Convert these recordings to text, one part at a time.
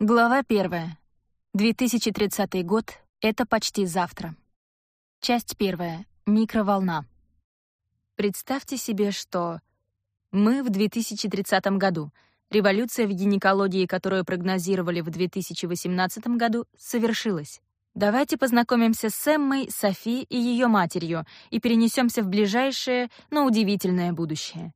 Глава первая. 2030 год. Это почти завтра. Часть первая. Микроволна. Представьте себе, что мы в 2030 году. Революция в гинекологии, которую прогнозировали в 2018 году, совершилась. Давайте познакомимся с Эммой, Софи и ее матерью и перенесемся в ближайшее, но удивительное будущее.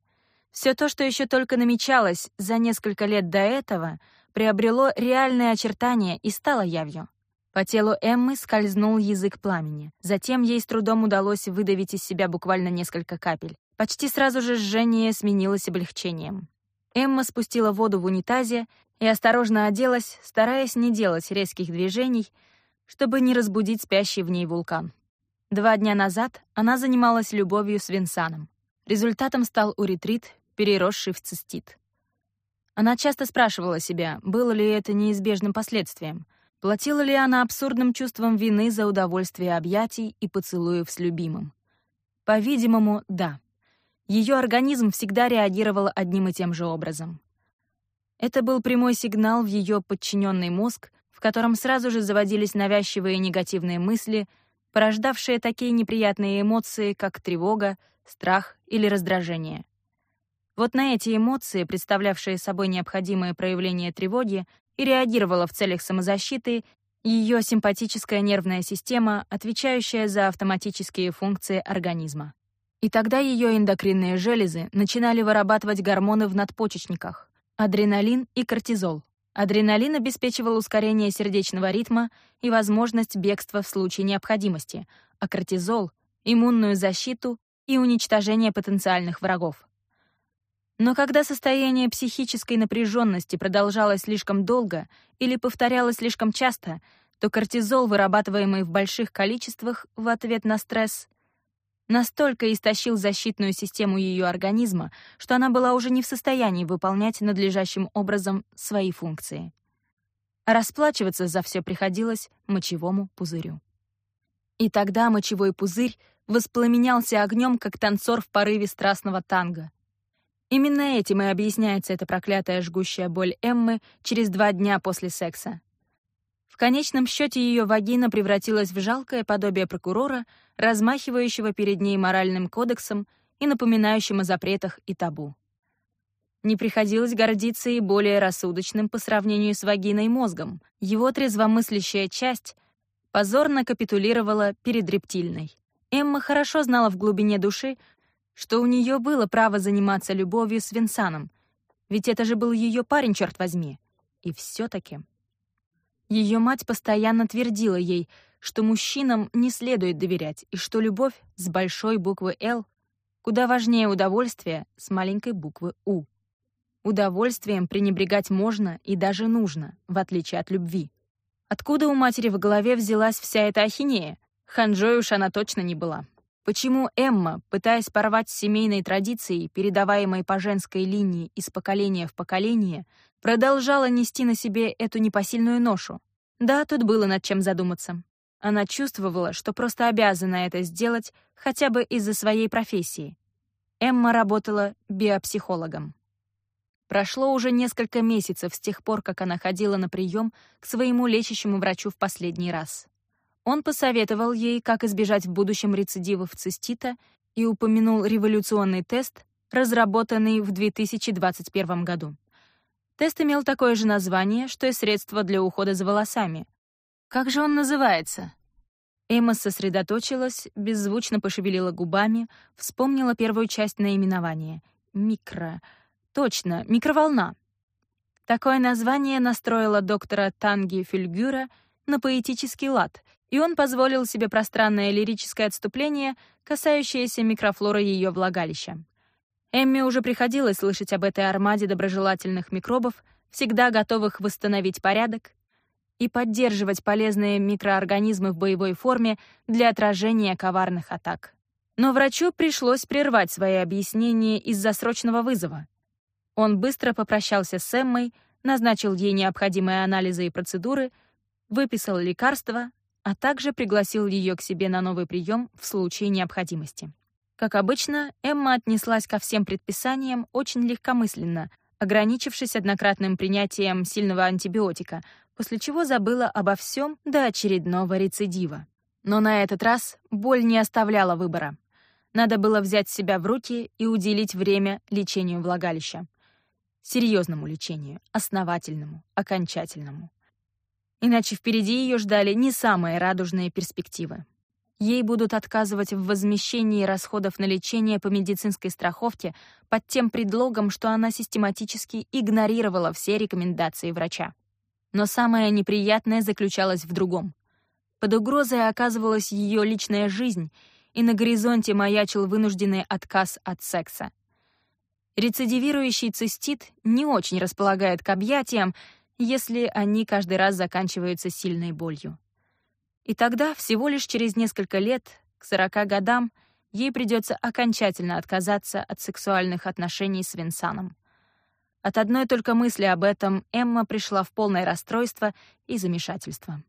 Все то, что еще только намечалось за несколько лет до этого — приобрело реальные очертания и стало явью. По телу Эммы скользнул язык пламени. Затем ей с трудом удалось выдавить из себя буквально несколько капель. Почти сразу же жжение сменилось облегчением. Эмма спустила воду в унитазе и осторожно оделась, стараясь не делать резких движений, чтобы не разбудить спящий в ней вулкан. Два дня назад она занималась любовью с Винсаном. Результатом стал уретрит, переросший в цистит. Она часто спрашивала себя, было ли это неизбежным последствием, платила ли она абсурдным чувством вины за удовольствие объятий и поцелуев с любимым. По-видимому, да. Ее организм всегда реагировал одним и тем же образом. Это был прямой сигнал в ее подчиненный мозг, в котором сразу же заводились навязчивые негативные мысли, порождавшие такие неприятные эмоции, как тревога, страх или раздражение — вот на эти эмоции, представлявшие собой необходимое проявление тревоги, и реагировала в целях самозащиты ее симпатическая нервная система, отвечающая за автоматические функции организма. И тогда ее эндокринные железы начинали вырабатывать гормоны в надпочечниках — адреналин и кортизол. Адреналин обеспечивал ускорение сердечного ритма и возможность бегства в случае необходимости, а кортизол — иммунную защиту и уничтожение потенциальных врагов. Но когда состояние психической напряженности продолжалось слишком долго или повторялось слишком часто, то кортизол, вырабатываемый в больших количествах в ответ на стресс, настолько истощил защитную систему ее организма, что она была уже не в состоянии выполнять надлежащим образом свои функции. Расплачиваться за все приходилось мочевому пузырю. И тогда мочевой пузырь воспламенялся огнем, как танцор в порыве страстного танго — Именно этим и объясняется эта проклятая жгущая боль Эммы через два дня после секса. В конечном счете ее вагина превратилась в жалкое подобие прокурора, размахивающего перед ней моральным кодексом и напоминающим о запретах и табу. Не приходилось гордиться и более рассудочным по сравнению с вагиной мозгом. Его трезвомыслящая часть позорно капитулировала перед рептильной. Эмма хорошо знала в глубине души, что у нее было право заниматься любовью с Винсаном, ведь это же был ее парень, черт возьми. И все-таки. Ее мать постоянно твердила ей, что мужчинам не следует доверять и что любовь с большой буквы «Л» куда важнее удовольствия с маленькой буквы «У». Удовольствием пренебрегать можно и даже нужно, в отличие от любви. Откуда у матери в голове взялась вся эта ахинея? Ханжой уж она точно не была. Почему Эмма, пытаясь порвать с семейной традицией, передаваемой по женской линии из поколения в поколение, продолжала нести на себе эту непосильную ношу? Да, тут было над чем задуматься. Она чувствовала, что просто обязана это сделать хотя бы из-за своей профессии. Эмма работала биопсихологом. Прошло уже несколько месяцев с тех пор, как она ходила на прием к своему лечащему врачу в последний раз. Он посоветовал ей, как избежать в будущем рецидивов цистита и упомянул революционный тест, разработанный в 2021 году. Тест имел такое же название, что и средство для ухода за волосами. Как же он называется? Эмма сосредоточилась, беззвучно пошевелила губами, вспомнила первую часть наименования — «микро». Точно, микроволна. Такое название настроило доктора Танги Фельгюра на поэтический лад и он позволил себе пространное лирическое отступление, касающееся микрофлоры ее влагалища. Эмми уже приходилось слышать об этой армаде доброжелательных микробов, всегда готовых восстановить порядок и поддерживать полезные микроорганизмы в боевой форме для отражения коварных атак. Но врачу пришлось прервать свои объяснения из-за срочного вызова. Он быстро попрощался с Эммой, назначил ей необходимые анализы и процедуры, выписал лекарства, а также пригласил ее к себе на новый прием в случае необходимости. Как обычно, Эмма отнеслась ко всем предписаниям очень легкомысленно, ограничившись однократным принятием сильного антибиотика, после чего забыла обо всем до очередного рецидива. Но на этот раз боль не оставляла выбора. Надо было взять себя в руки и уделить время лечению влагалища. Серьезному лечению, основательному, окончательному. Иначе впереди ее ждали не самые радужные перспективы. Ей будут отказывать в возмещении расходов на лечение по медицинской страховке под тем предлогом, что она систематически игнорировала все рекомендации врача. Но самое неприятное заключалось в другом. Под угрозой оказывалась ее личная жизнь, и на горизонте маячил вынужденный отказ от секса. Рецидивирующий цистит не очень располагает к объятиям, если они каждый раз заканчиваются сильной болью. И тогда, всего лишь через несколько лет, к 40 годам, ей придется окончательно отказаться от сексуальных отношений с Винсаном. От одной только мысли об этом Эмма пришла в полное расстройство и замешательство.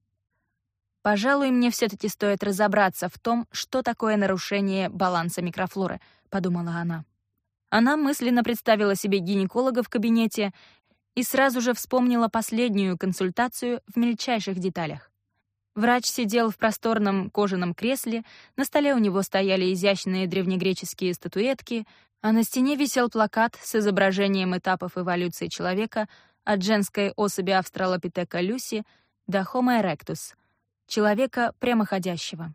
«Пожалуй, мне все-таки стоит разобраться в том, что такое нарушение баланса микрофлоры», — подумала она. Она мысленно представила себе гинеколога в кабинете и сразу же вспомнила последнюю консультацию в мельчайших деталях. Врач сидел в просторном кожаном кресле, на столе у него стояли изящные древнегреческие статуэтки, а на стене висел плакат с изображением этапов эволюции человека от женской особи австралопитека Люси до Homo erectus — человека прямоходящего.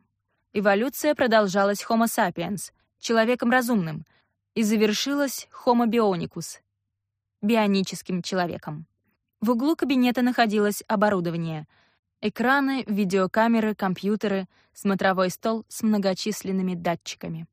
Эволюция продолжалась Homo sapiens — человеком разумным, и завершилась Homo bionicus бионическим человеком. В углу кабинета находилось оборудование. Экраны, видеокамеры, компьютеры, смотровой стол с многочисленными датчиками.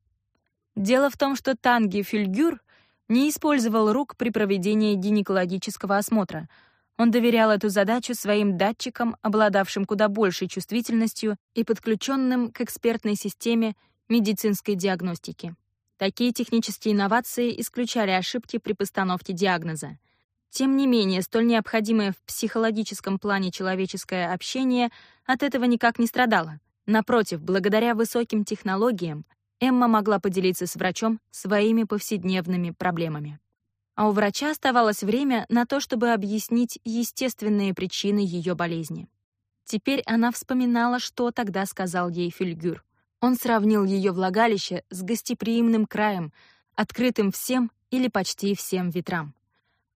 Дело в том, что Танги Фюльгюр не использовал рук при проведении гинекологического осмотра. Он доверял эту задачу своим датчикам, обладавшим куда большей чувствительностью и подключенным к экспертной системе медицинской диагностики. Такие технические инновации исключали ошибки при постановке диагноза. Тем не менее, столь необходимое в психологическом плане человеческое общение от этого никак не страдало. Напротив, благодаря высоким технологиям Эмма могла поделиться с врачом своими повседневными проблемами. А у врача оставалось время на то, чтобы объяснить естественные причины ее болезни. Теперь она вспоминала, что тогда сказал ей Фюльгюр. Он сравнил ее влагалище с гостеприимным краем, открытым всем или почти всем ветрам.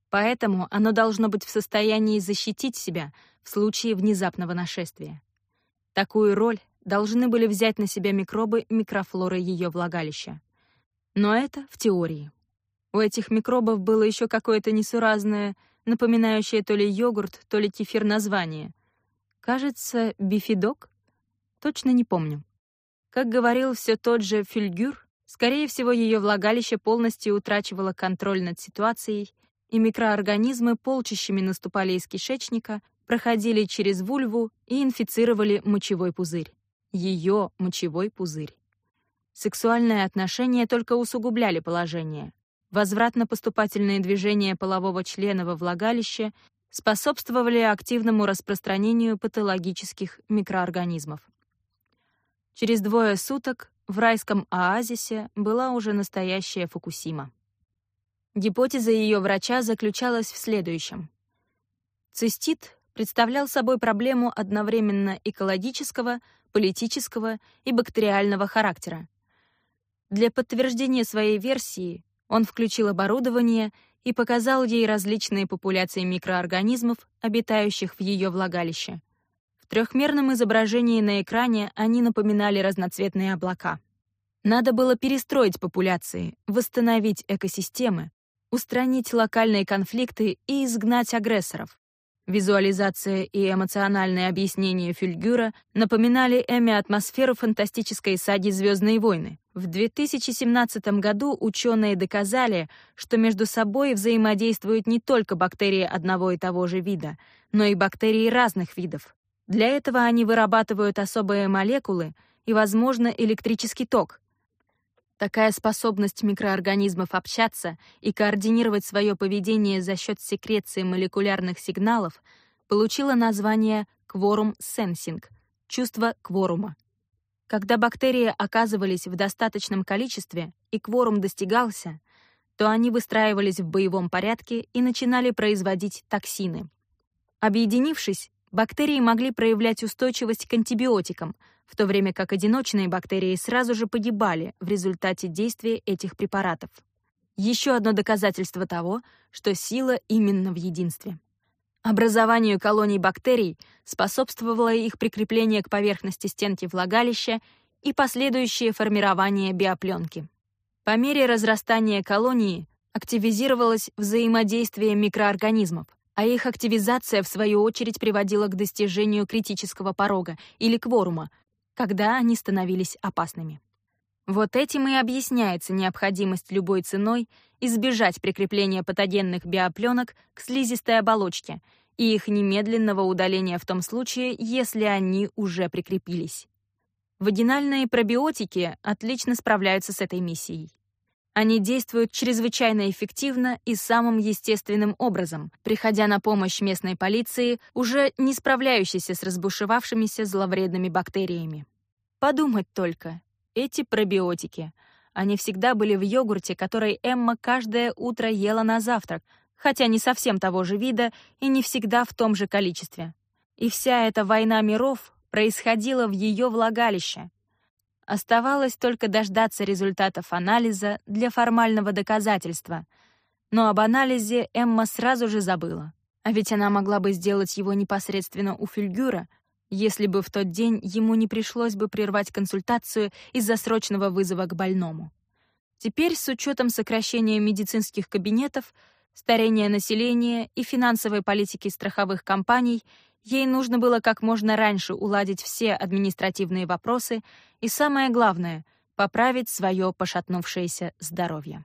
Поэтому оно должно быть в состоянии защитить себя в случае внезапного нашествия. Такую роль должны были взять на себя микробы микрофлоры ее влагалища. Но это в теории. У этих микробов было еще какое-то несуразное, напоминающее то ли йогурт, то ли кефир название. Кажется, бифидок? Точно не помню. Как говорил все тот же Фюльгюр, скорее всего, ее влагалище полностью утрачивало контроль над ситуацией, и микроорганизмы полчищами наступали из кишечника, проходили через вульву и инфицировали мочевой пузырь. Ее мочевой пузырь. Сексуальные отношения только усугубляли положение. Возвратно-поступательные движения полового члена во влагалище способствовали активному распространению патологических микроорганизмов. Через двое суток в райском оазисе была уже настоящая Фукусима. Гипотеза ее врача заключалась в следующем. Цистит представлял собой проблему одновременно экологического, политического и бактериального характера. Для подтверждения своей версии он включил оборудование и показал ей различные популяции микроорганизмов, обитающих в ее влагалище — трехмерном изображении на экране они напоминали разноцветные облака. Надо было перестроить популяции, восстановить экосистемы, устранить локальные конфликты и изгнать агрессоров. Визуализация и эмоциональное объяснение Фюльгюра напоминали Эми атмосферу фантастической саги «Звездные войны». В 2017 году ученые доказали, что между собой взаимодействуют не только бактерии одного и того же вида, но и бактерии разных видов. Для этого они вырабатывают особые молекулы и, возможно, электрический ток. Такая способность микроорганизмов общаться и координировать свое поведение за счет секреции молекулярных сигналов получила название кворум-сенсинг — чувство кворума. Когда бактерии оказывались в достаточном количестве и кворум достигался, то они выстраивались в боевом порядке и начинали производить токсины. Объединившись, Бактерии могли проявлять устойчивость к антибиотикам, в то время как одиночные бактерии сразу же погибали в результате действия этих препаратов. Еще одно доказательство того, что сила именно в единстве. Образованию колоний бактерий способствовало их прикрепление к поверхности стенки влагалища и последующее формирование биопленки. По мере разрастания колонии активизировалось взаимодействие микроорганизмов — а их активизация, в свою очередь, приводила к достижению критического порога или кворума, когда они становились опасными. Вот этим и объясняется необходимость любой ценой избежать прикрепления патогенных биопленок к слизистой оболочке и их немедленного удаления в том случае, если они уже прикрепились. Вагинальные пробиотики отлично справляются с этой миссией. Они действуют чрезвычайно эффективно и самым естественным образом, приходя на помощь местной полиции, уже не справляющейся с разбушевавшимися зловредными бактериями. Подумать только. Эти пробиотики. Они всегда были в йогурте, который Эмма каждое утро ела на завтрак, хотя не совсем того же вида и не всегда в том же количестве. И вся эта война миров происходила в ее влагалище — Оставалось только дождаться результатов анализа для формального доказательства. Но об анализе Эмма сразу же забыла. А ведь она могла бы сделать его непосредственно у Фюльгюра, если бы в тот день ему не пришлось бы прервать консультацию из-за срочного вызова к больному. Теперь, с учетом сокращения медицинских кабинетов, старения населения и финансовой политики страховых компаний — Ей нужно было как можно раньше уладить все административные вопросы и, самое главное, поправить свое пошатнувшееся здоровье.